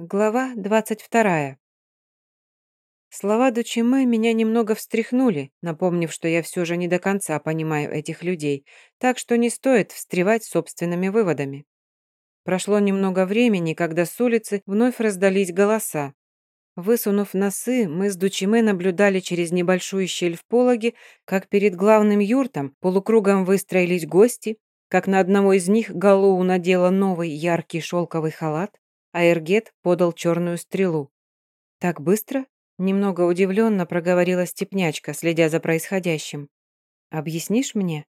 Глава двадцать вторая. Слова Дучиме меня немного встряхнули, напомнив, что я все же не до конца понимаю этих людей, так что не стоит встревать собственными выводами. Прошло немного времени, когда с улицы вновь раздались голоса. Высунув носы, мы с Дучиме наблюдали через небольшую щель в пологе, как перед главным юртом полукругом выстроились гости, как на одного из них Галоу надела новый яркий шелковый халат, а Эргет подал черную стрелу. «Так быстро?» – немного удивленно проговорила степнячка, следя за происходящим. «Объяснишь мне?»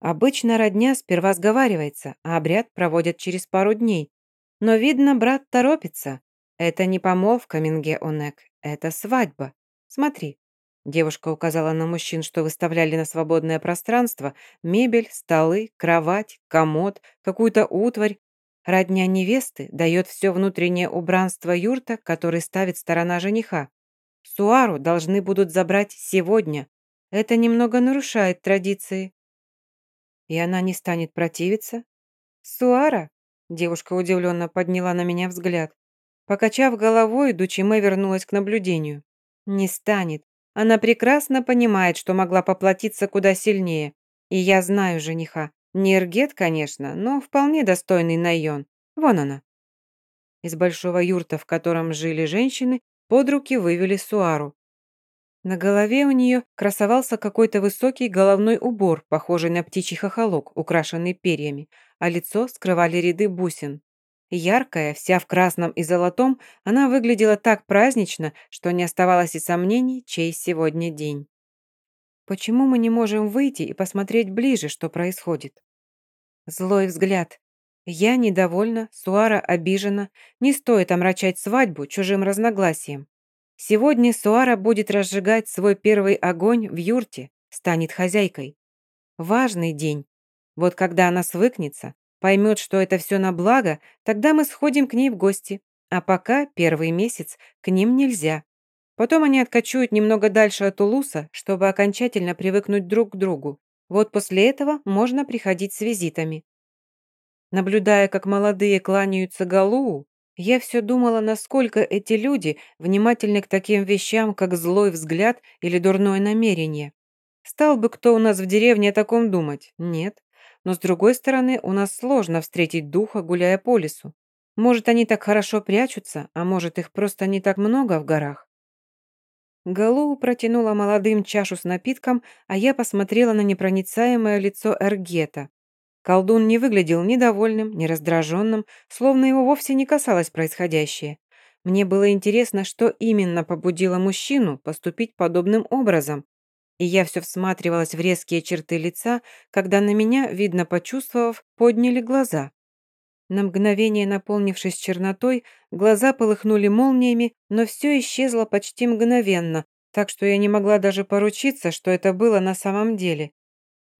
«Обычно родня сперва сговаривается, а обряд проводят через пару дней. Но, видно, брат торопится. Это не помолвка, Минге Онек, это свадьба. Смотри». Девушка указала на мужчин, что выставляли на свободное пространство мебель, столы, кровать, комод, какую-то утварь, Родня невесты дает все внутреннее убранство юрта, который ставит сторона жениха. Суару должны будут забрать сегодня. Это немного нарушает традиции. И она не станет противиться? Суара? Девушка удивленно подняла на меня взгляд. Покачав головой, Дучиме вернулась к наблюдению. Не станет. Она прекрасно понимает, что могла поплатиться куда сильнее. И я знаю жениха. Не Эргет, конечно, но вполне достойный Найон. Вон она. Из большого юрта, в котором жили женщины, под руки вывели Суару. На голове у нее красовался какой-то высокий головной убор, похожий на птичий хохолок, украшенный перьями, а лицо скрывали ряды бусин. Яркая, вся в красном и золотом, она выглядела так празднично, что не оставалось и сомнений, чей сегодня день. Почему мы не можем выйти и посмотреть ближе, что происходит? Злой взгляд. Я недовольна, Суара обижена. Не стоит омрачать свадьбу чужим разногласием. Сегодня Суара будет разжигать свой первый огонь в юрте, станет хозяйкой. Важный день. Вот когда она свыкнется, поймет, что это все на благо, тогда мы сходим к ней в гости. А пока, первый месяц, к ним нельзя. Потом они откачуют немного дальше от Улуса, чтобы окончательно привыкнуть друг к другу. Вот после этого можно приходить с визитами. Наблюдая, как молодые кланяются Галуу, я все думала, насколько эти люди внимательны к таким вещам, как злой взгляд или дурное намерение. Стал бы кто у нас в деревне о таком думать? Нет. Но с другой стороны, у нас сложно встретить духа, гуляя по лесу. Может, они так хорошо прячутся, а может, их просто не так много в горах. Галу протянула молодым чашу с напитком, а я посмотрела на непроницаемое лицо Эргета. Колдун не выглядел ни довольным, ни раздраженным, словно его вовсе не касалось происходящее. Мне было интересно, что именно побудило мужчину поступить подобным образом. И я все всматривалась в резкие черты лица, когда на меня, видно почувствовав, подняли глаза. На мгновение наполнившись чернотой, глаза полыхнули молниями, но все исчезло почти мгновенно, так что я не могла даже поручиться, что это было на самом деле.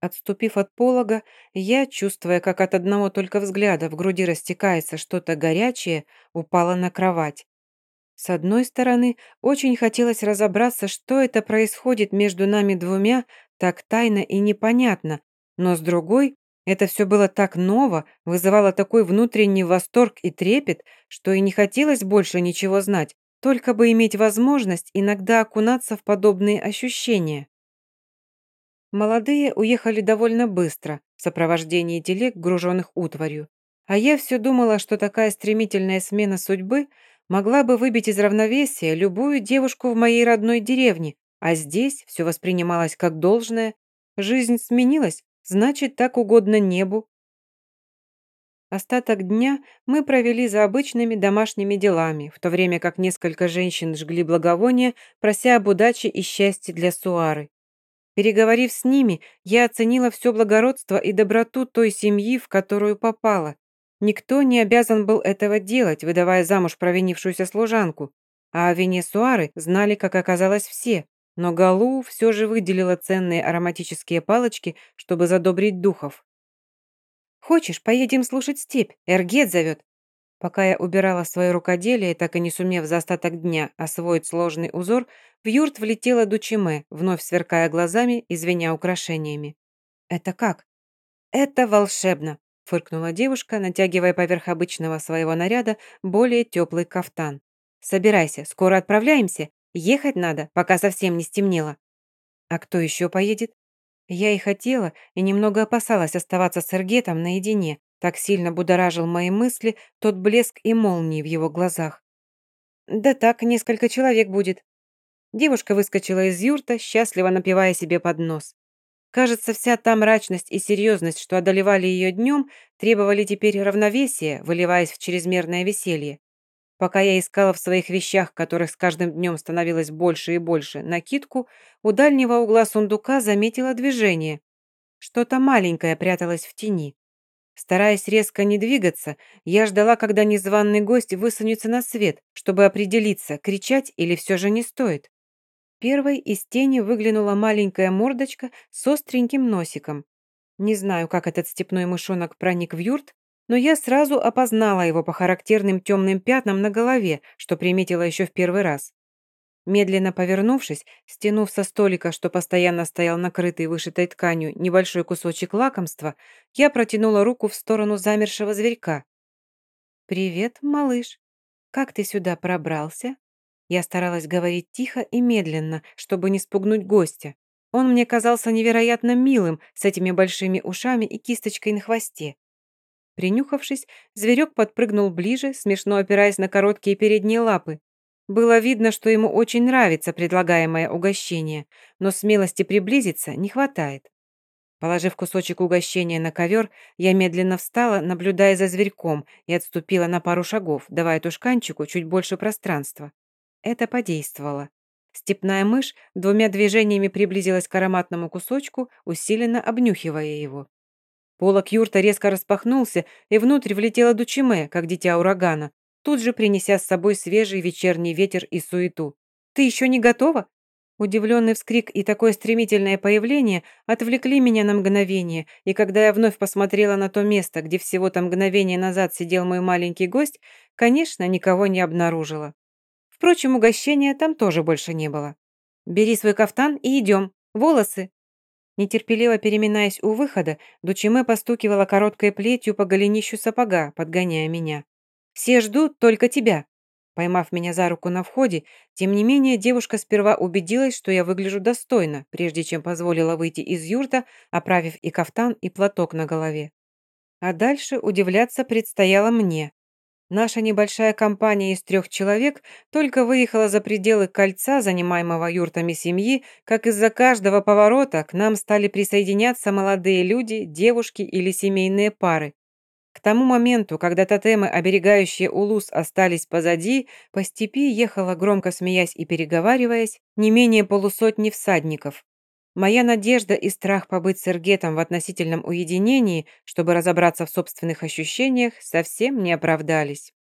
Отступив от полога, я, чувствуя, как от одного только взгляда в груди растекается что-то горячее, упала на кровать. С одной стороны, очень хотелось разобраться, что это происходит между нами двумя, так тайно и непонятно, но с другой, это все было так ново, вызывало такой внутренний восторг и трепет, что и не хотелось больше ничего знать, только бы иметь возможность иногда окунаться в подобные ощущения. Молодые уехали довольно быстро, в сопровождении телег, груженных утварью. А я все думала, что такая стремительная смена судьбы могла бы выбить из равновесия любую девушку в моей родной деревне, а здесь все воспринималось как должное. Жизнь сменилась, Значит, так угодно небу. Остаток дня мы провели за обычными домашними делами, в то время как несколько женщин жгли благовония, прося об удаче и счастье для Суары. Переговорив с ними, я оценила все благородство и доброту той семьи, в которую попала. Никто не обязан был этого делать, выдавая замуж провинившуюся служанку, а о вине Суары знали, как оказалось, все но Галу все же выделила ценные ароматические палочки, чтобы задобрить духов. «Хочешь, поедем слушать степь? Эргет зовет!» Пока я убирала свое рукоделие, так и не сумев за остаток дня освоить сложный узор, в юрт влетела Дучиме, вновь сверкая глазами и звеня украшениями. «Это как?» «Это волшебно. фыркнула девушка, натягивая поверх обычного своего наряда более теплый кафтан. «Собирайся, скоро отправляемся. Ехать надо, пока совсем не стемнело». «А кто еще поедет?» Я и хотела, и немного опасалась оставаться с Эргетом наедине. Так сильно будоражил мои мысли тот блеск и молнии в его глазах. «Да так, несколько человек будет». Девушка выскочила из юрта, счастливо напивая себе под нос. Кажется, вся та мрачность и серьезность, что одолевали ее днем, требовали теперь равновесия, выливаясь в чрезмерное веселье. Пока я искала в своих вещах, которых с каждым днем становилось больше и больше, накидку, у дальнего угла сундука заметила движение. Что-то маленькое пряталось в тени. Стараясь резко не двигаться, я ждала, когда незваный гость высунется на свет, чтобы определиться, кричать или все же не стоит. Первой из тени выглянула маленькая мордочка с остреньким носиком. Не знаю, как этот степной мышонок проник в юрт, но я сразу опознала его по характерным темным пятнам на голове, что приметила еще в первый раз. Медленно повернувшись, стянув со столика, что постоянно стоял накрытый вышитой тканью, небольшой кусочек лакомства, я протянула руку в сторону замершего зверька. «Привет, малыш. Как ты сюда пробрался?» Я старалась говорить тихо и медленно, чтобы не спугнуть гостя. Он мне казался невероятно милым, с этими большими ушами и кисточкой на хвосте. Принюхавшись, зверек подпрыгнул ближе, смешно опираясь на короткие передние лапы. Было видно, что ему очень нравится предлагаемое угощение, но смелости приблизиться не хватает. Положив кусочек угощения на ковер, я медленно встала, наблюдая за зверьком, и отступила на пару шагов, давая тушканчику чуть больше пространства. Это подействовало. Степная мышь двумя движениями приблизилась к ароматному кусочку, усиленно обнюхивая его. Полок юрта резко распахнулся, и внутрь влетела Дучиме, как дитя урагана, тут же принеся с собой свежий вечерний ветер и суету. «Ты еще не готова?» Удивленный вскрик и такое стремительное появление отвлекли меня на мгновение, и когда я вновь посмотрела на то место, где всего-то мгновение назад сидел мой маленький гость, конечно, никого не обнаружила. Впрочем, угощения там тоже больше не было. «Бери свой кафтан и идем. Волосы!» Нетерпеливо переминаясь у выхода, Дучиме постукивала короткой плетью по голенищу сапога, подгоняя меня. «Все ждут только тебя!» Поймав меня за руку на входе, тем не менее девушка сперва убедилась, что я выгляжу достойно, прежде чем позволила выйти из юрта, оправив и кафтан, и платок на голове. А дальше удивляться предстояло мне. Наша небольшая компания из трех человек только выехала за пределы кольца, занимаемого юртами семьи, как из-за каждого поворота к нам стали присоединяться молодые люди, девушки или семейные пары. К тому моменту, когда тотемы, оберегающие Улус, остались позади, по степи ехала, громко смеясь и переговариваясь, не менее полусотни всадников. Моя надежда и страх побыть с Эргетом в относительном уединении, чтобы разобраться в собственных ощущениях, совсем не оправдались.